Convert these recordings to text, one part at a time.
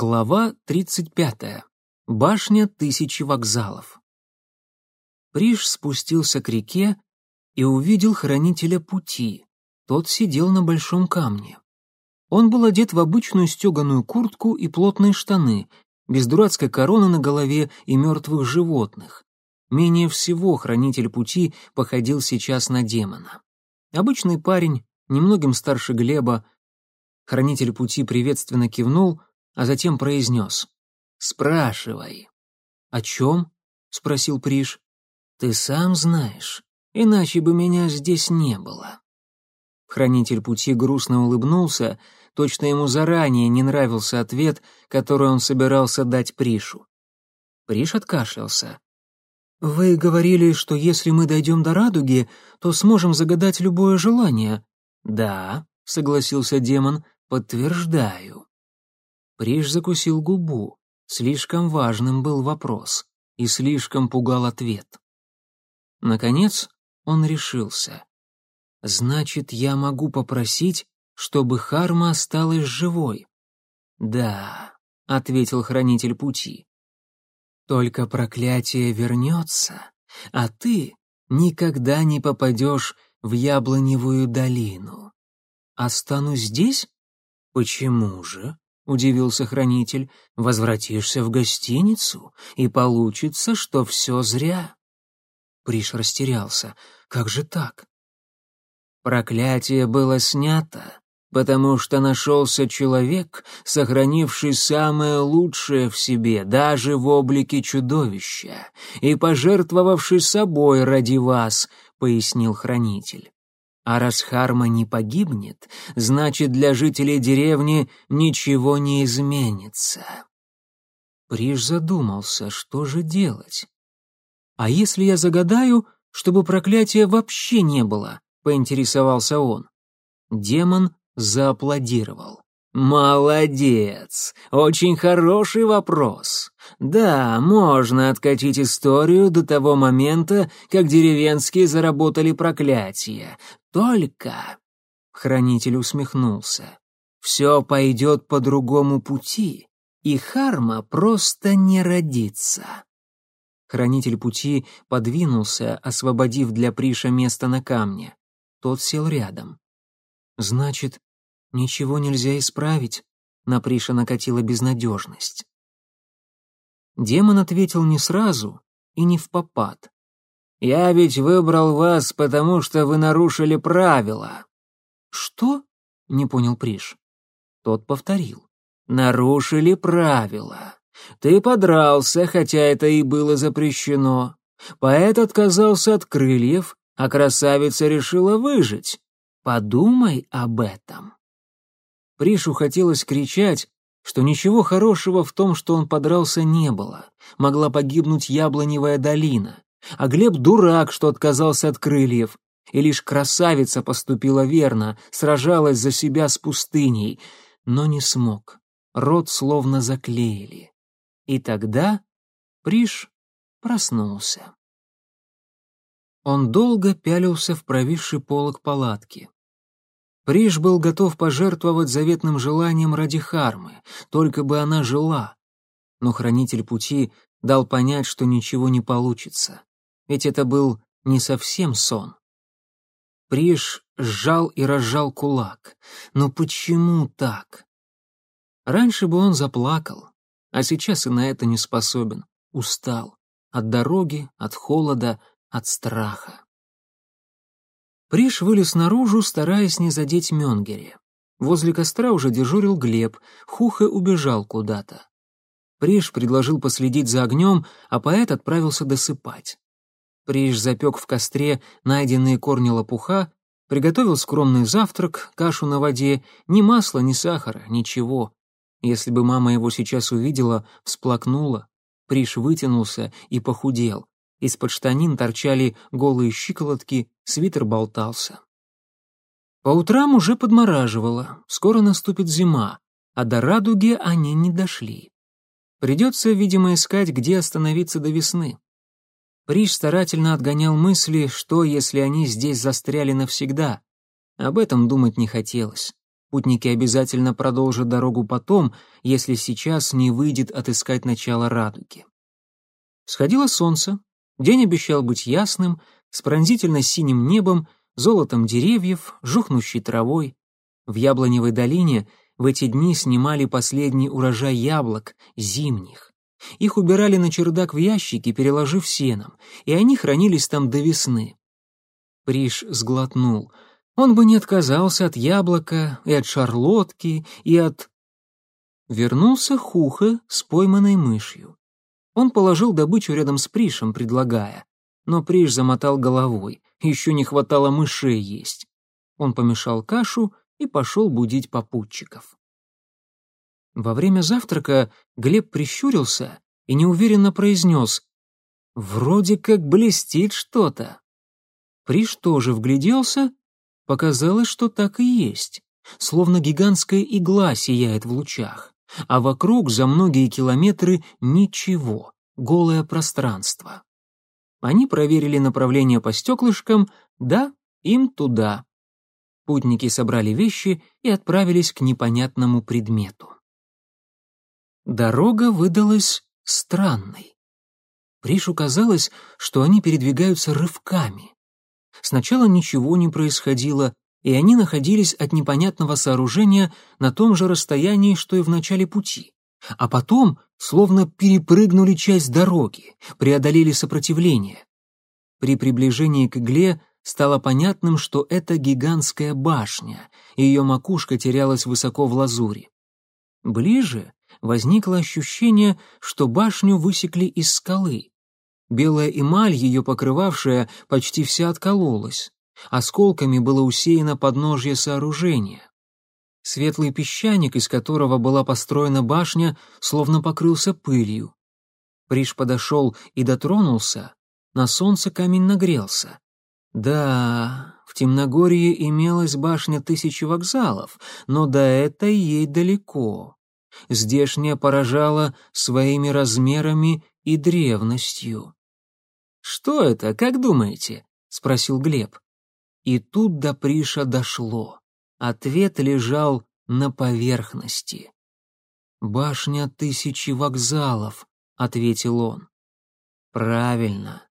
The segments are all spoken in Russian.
Глава 35. Башня тысячи вокзалов. Приш спустился к реке и увидел хранителя пути. Тот сидел на большом камне. Он был одет в обычную стеганую куртку и плотные штаны, без дурацкой короны на голове и мертвых животных. Менее всего хранитель пути походил сейчас на демона. Обычный парень, немногим старше Глеба. Хранитель пути приветственно кивнул — а затем произнес «Спрашивай». «О чем?» — спросил Приш. «Ты сам знаешь, иначе бы меня здесь не было». Хранитель пути грустно улыбнулся, точно ему заранее не нравился ответ, который он собирался дать Пришу. Приш откашлялся. «Вы говорили, что если мы дойдем до радуги, то сможем загадать любое желание». «Да», — согласился демон, — «подтверждаю». Приш закусил губу. Слишком важным был вопрос, и слишком пугал ответ. Наконец он решился. «Значит, я могу попросить, чтобы Харма осталась живой?» «Да», — ответил хранитель пути. «Только проклятие вернется, а ты никогда не попадешь в яблоневую долину. Останусь здесь? Почему же? Удивился хранитель, возвратишься в гостиницу, и получится, что все зря. Приш растерялся. Как же так? Проклятие было снято, потому что нашелся человек, сохранивший самое лучшее в себе, даже в облике чудовища, и пожертвовавший собой ради вас, пояснил хранитель. А раз Харма не погибнет, значит, для жителей деревни ничего не изменится. Приж задумался, что же делать. «А если я загадаю, чтобы проклятия вообще не было?» — поинтересовался он. Демон зааплодировал. «Молодец! Очень хороший вопрос. Да, можно откатить историю до того момента, как деревенские заработали проклятие. Только...» Хранитель усмехнулся. «Все пойдет по другому пути, и Харма просто не родится». Хранитель пути подвинулся, освободив для Приша место на камне. Тот сел рядом. «Значит, Ничего нельзя исправить, на Приша накатила безнадежность. Демон ответил не сразу и не в попад. «Я ведь выбрал вас, потому что вы нарушили правила». «Что?» — не понял Приш. Тот повторил. «Нарушили правила. Ты подрался, хотя это и было запрещено. Поэт отказался от крыльев, а красавица решила выжить. Подумай об этом». Пришу хотелось кричать, что ничего хорошего в том, что он подрался, не было. Могла погибнуть яблоневая долина. А Глеб дурак, что отказался от крыльев. И лишь красавица поступила верно, сражалась за себя с пустыней. Но не смог. Рот словно заклеили. И тогда Приш проснулся. Он долго пялился в провисший полог палатки. Приш был готов пожертвовать заветным желанием ради Хармы, только бы она жила. Но хранитель пути дал понять, что ничего не получится. Ведь это был не совсем сон. Приш сжал и разжал кулак. Но почему так? Раньше бы он заплакал, а сейчас и на это не способен. Устал. От дороги, от холода, от страха. Приш вылез наружу, стараясь не задеть Мёнгере. Возле костра уже дежурил Глеб, Хуха убежал куда-то. Приш предложил последить за огнем, а поэт отправился досыпать. Приш запек в костре найденные корни лопуха, приготовил скромный завтрак, кашу на воде, ни масла, ни сахара, ничего. Если бы мама его сейчас увидела, всплакнула. Приш вытянулся и похудел. Из-под штанин торчали голые щиколотки, свитер болтался. По утрам уже подмораживало, скоро наступит зима, а до радуги они не дошли. Придется, видимо, искать, где остановиться до весны. Приш старательно отгонял мысли, что, если они здесь застряли навсегда. Об этом думать не хотелось. Путники обязательно продолжат дорогу потом, если сейчас не выйдет отыскать начало радуги. Сходило солнце, день обещал быть ясным, с пронзительно синим небом, золотом деревьев, жухнущей травой. В Яблоневой долине в эти дни снимали последний урожай яблок, зимних. Их убирали на чердак в ящики, переложив сеном, и они хранились там до весны. Приш сглотнул — он бы не отказался от яблока и от шарлотки, и от... Вернулся Хуха с пойманной мышью. Он положил добычу рядом с Пришем, предлагая. Но Приш замотал головой, еще не хватало мышей есть. Он помешал кашу и пошел будить попутчиков. Во время завтрака Глеб прищурился и неуверенно произнес «Вроде как блестит что-то». Приш тоже вгляделся Показалось, что так и есть, словно гигантская игла сияет в лучах, а вокруг за многие километры ничего, голое пространство. Они проверили направление по стеклышкам, да, им туда. Путники собрали вещи и отправились к непонятному предмету. Дорога выдалась странной. Пришу казалось, что они передвигаются рывками. Сначала ничего не происходило, и они находились от непонятного сооружения на том же расстоянии, что и в начале пути. А потом словно перепрыгнули часть дороги, преодолели сопротивление. При приближении к игле стало понятным, что это гигантская башня, и ее макушка терялась высоко в лазури. Ближе возникло ощущение, что башню высекли из скалы, Белая эмаль, ее покрывавшая, почти вся откололась. Осколками было усеяно подножье сооружения. Светлый песчаник, из которого была построена башня, словно покрылся пылью. Приш подошел и дотронулся. На солнце камень нагрелся. Да, в Темногорье имелась башня тысячи вокзалов, но до этой ей далеко. Здешняя поражала своими размерами и древностью. «Что это, как думаете?» — спросил Глеб. И тут до Приша дошло. Ответ лежал на поверхности. «Башня тысячи вокзалов», — ответил он. «Правильно.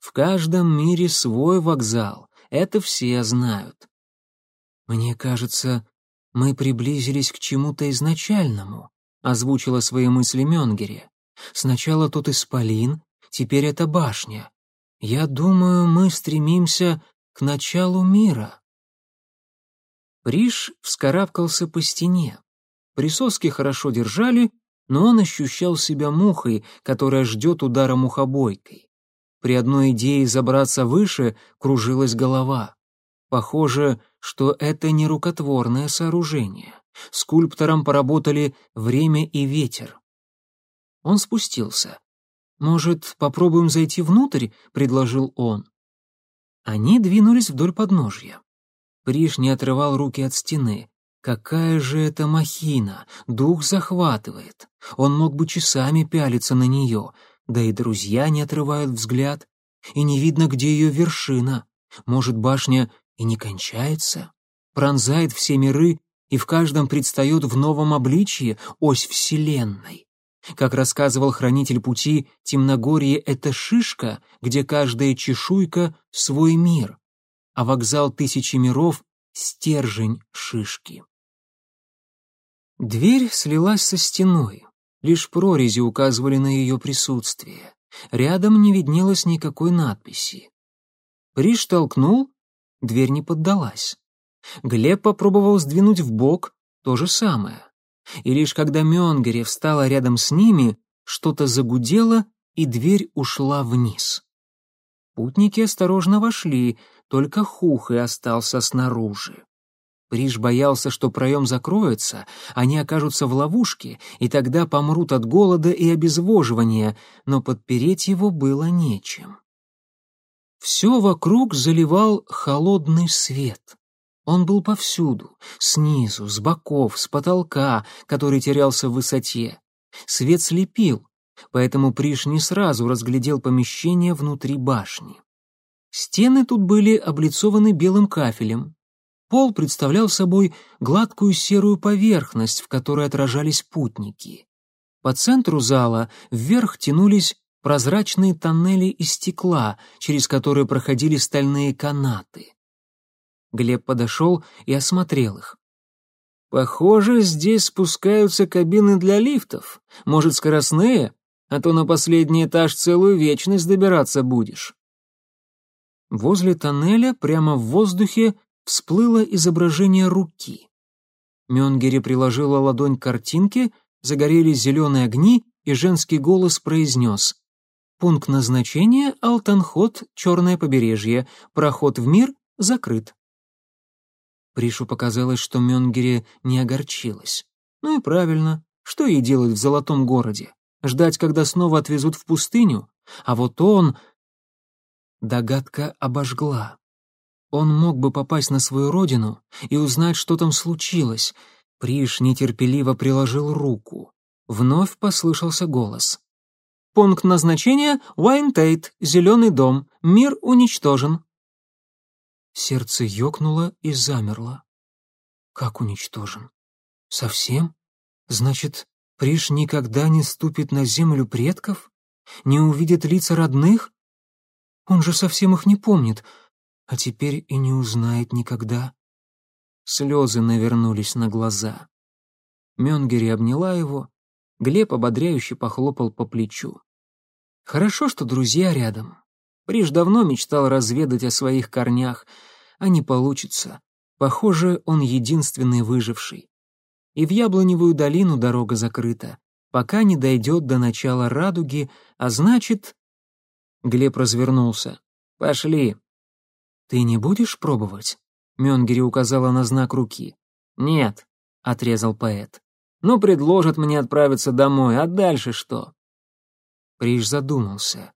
В каждом мире свой вокзал. Это все знают». «Мне кажется, мы приблизились к чему-то изначальному», — озвучила свои мысли Мёнгере. «Сначала тут исполин, теперь это башня. Я думаю, мы стремимся к началу мира. Приш вскарабкался по стене. Присоски хорошо держали, но он ощущал себя мухой, которая ждет удара мухобойкой. При одной идее забраться выше кружилась голова. Похоже, что это не рукотворное сооружение. Скульптором поработали время и ветер. Он спустился. «Может, попробуем зайти внутрь?» — предложил он. Они двинулись вдоль подножья. Приш не отрывал руки от стены. Какая же это махина! Дух захватывает. Он мог бы часами пялиться на нее, да и друзья не отрывают взгляд. И не видно, где ее вершина. Может, башня и не кончается? Пронзает все миры, и в каждом предстает в новом обличье ось Вселенной. Как рассказывал хранитель пути, темногорье — это шишка, где каждая чешуйка — свой мир, а вокзал тысячи миров — стержень шишки. Дверь слилась со стеной, лишь прорези указывали на ее присутствие. Рядом не виднелось никакой надписи. Приш толкнул, дверь не поддалась. Глеб попробовал сдвинуть в бок то же самое и лишь когда Мёнгере встала рядом с ними, что-то загудело, и дверь ушла вниз. Путники осторожно вошли, только Хух и остался снаружи. Приш боялся, что проем закроется, они окажутся в ловушке, и тогда помрут от голода и обезвоживания, но подпереть его было нечем. Все вокруг заливал холодный свет. Он был повсюду, снизу, с боков, с потолка, который терялся в высоте. Свет слепил, поэтому Приш не сразу разглядел помещение внутри башни. Стены тут были облицованы белым кафелем. Пол представлял собой гладкую серую поверхность, в которой отражались путники. По центру зала вверх тянулись прозрачные тоннели из стекла, через которые проходили стальные канаты. Глеб подошел и осмотрел их. «Похоже, здесь спускаются кабины для лифтов. Может, скоростные? А то на последний этаж целую вечность добираться будешь». Возле тоннеля прямо в воздухе всплыло изображение руки. Мёнгери приложила ладонь к картинке, загорелись зеленые огни, и женский голос произнес «Пункт назначения — Алтанхот, Черное побережье. Проход в мир закрыт». Пришу показалось, что Мёнгери не огорчилась. Ну и правильно. Что ей делать в золотом городе? Ждать, когда снова отвезут в пустыню? А вот он... Догадка обожгла. Он мог бы попасть на свою родину и узнать, что там случилось. Приш нетерпеливо приложил руку. Вновь послышался голос. «Пункт назначения — Уайнтейт, Зеленый дом. Мир уничтожен». Сердце ёкнуло и замерло. Как уничтожен? Совсем? Значит, Приш никогда не ступит на землю предков? Не увидит лица родных? Он же совсем их не помнит, а теперь и не узнает никогда. Слезы навернулись на глаза. Мёнгери обняла его, Глеб ободряюще похлопал по плечу. Хорошо, что друзья рядом. Приж давно мечтал разведать о своих корнях, а не получится. Похоже, он единственный выживший. И в Яблоневую долину дорога закрыта, пока не дойдет до начала радуги, а значит... Глеб развернулся. «Пошли». «Ты не будешь пробовать?» Мёнгери указала на знак руки. «Нет», — отрезал поэт. «Ну, предложат мне отправиться домой, а дальше что?» Приж задумался.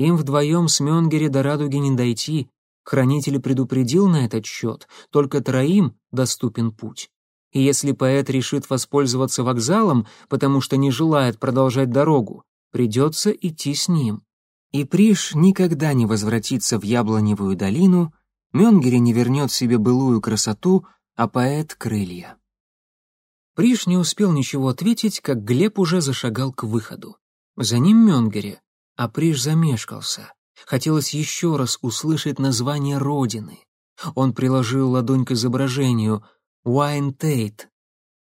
Им вдвоем с Мёнгери до радуги не дойти. Хранитель предупредил на этот счет, только троим доступен путь. И если поэт решит воспользоваться вокзалом, потому что не желает продолжать дорогу, придется идти с ним. И Приш никогда не возвратится в Яблоневую долину, Мёнгери не вернет себе былую красоту, а поэт — крылья. Приш не успел ничего ответить, как Глеб уже зашагал к выходу. За ним Мёнгери, а Приш замешкался. Хотелось еще раз услышать название родины. Он приложил ладонь к изображению «Уайн Тейт».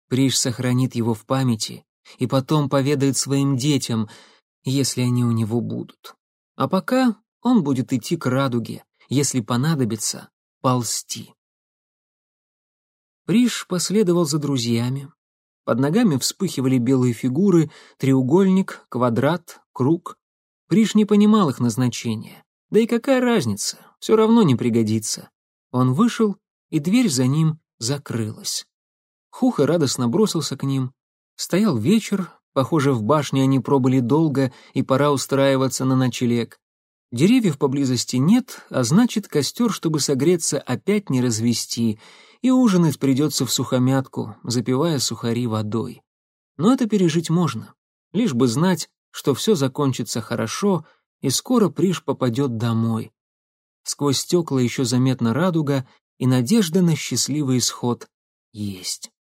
Приш сохранит его в памяти и потом поведает своим детям, если они у него будут. А пока он будет идти к радуге, если понадобится, ползти. Приш последовал за друзьями. Под ногами вспыхивали белые фигуры, треугольник, квадрат, круг. Приш не понимал их назначения. Да и какая разница, все равно не пригодится. Он вышел, и дверь за ним закрылась. Хуха радостно бросился к ним. Стоял вечер, похоже, в башне они пробыли долго, и пора устраиваться на ночлег. Деревьев поблизости нет, а значит, костер, чтобы согреться, опять не развести, и ужинать придется в сухомятку, запивая сухари водой. Но это пережить можно, лишь бы знать, что все закончится хорошо, и скоро Приш попадет домой. Сквозь стекла еще заметна радуга, и надежда на счастливый исход есть.